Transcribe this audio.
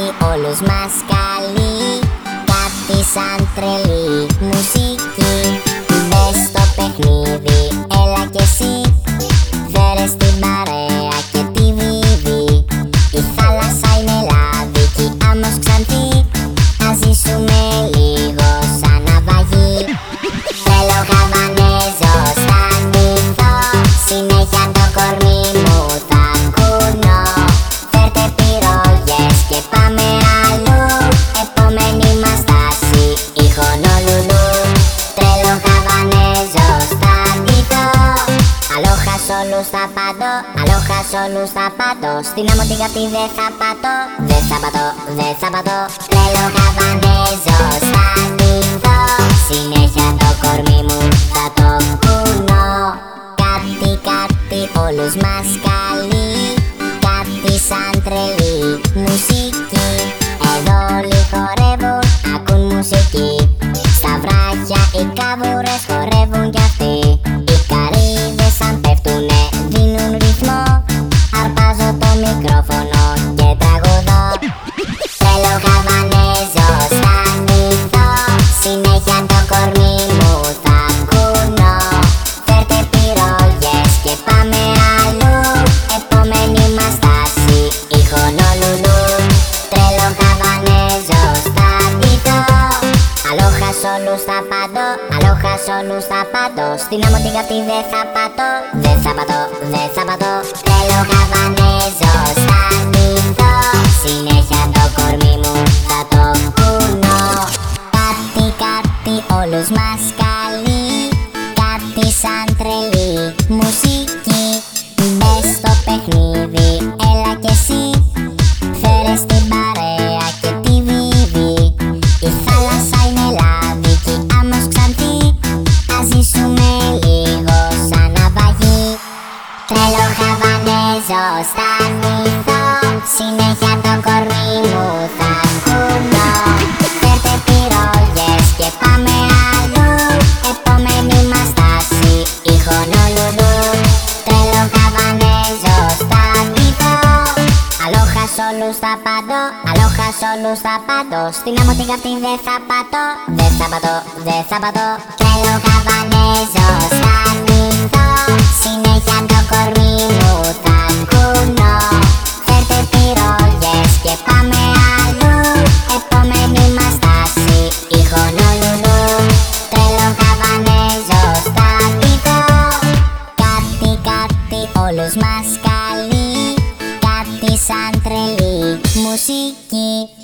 κάτι όλους μας καλεί Κάτι σαν όλους θα πατώ, αλόχα σ' όλους θα πατώ Στην άμμο την καυτή δεν θα πατώ, δεν θα πατώ, δεν θα πατώ. Τρέλο χαβανέζο στα νύχθω Συνέχεια το κορμί μου θα το κουνώ. Κάτι κάτι όλους μας καλεί. Κάτι σαν τρελή μικρόφωνο και τραγουδώ. Θέλω χαβανέζο στα νύχθω Συνέχεια το κορμί μου θα κουνώ. Φέρτε πυρόγες και πάμε αλλού. Επόμενη μας στάση η Χονολουλού Τρέλο χαβανέζο στα νύχθω Αλόχα σ' όλους θα πατώ, αλόχα σ' όλους θα πατώ Στην άμμο την καυτή δεν θα πατώ, δεν θα πατώ, δεν θα πατώ. Τρέλο χαβανέζο όλους μας καλεί Κάτι σαν τρελή μουσική. Μπες στο παιχνίδι, έλα κι εσύ. Φέρε την παρέα και τη βίδη Η θάλασσα είναι λάδι κι άμμος ξανθή. Ας ζήσουμε λίγο σαν ναυαγή Τρέλο χαβανέζο στα νύχθω Συνέχεια θα πατώ, αλόχα σ' όλους θα πατώ Στην άμμο την καυτή δεν θα πατώ, δεν θα πατώ, δεν θα πατώ. Τρέλο χαβανέζο όλους μας καλεί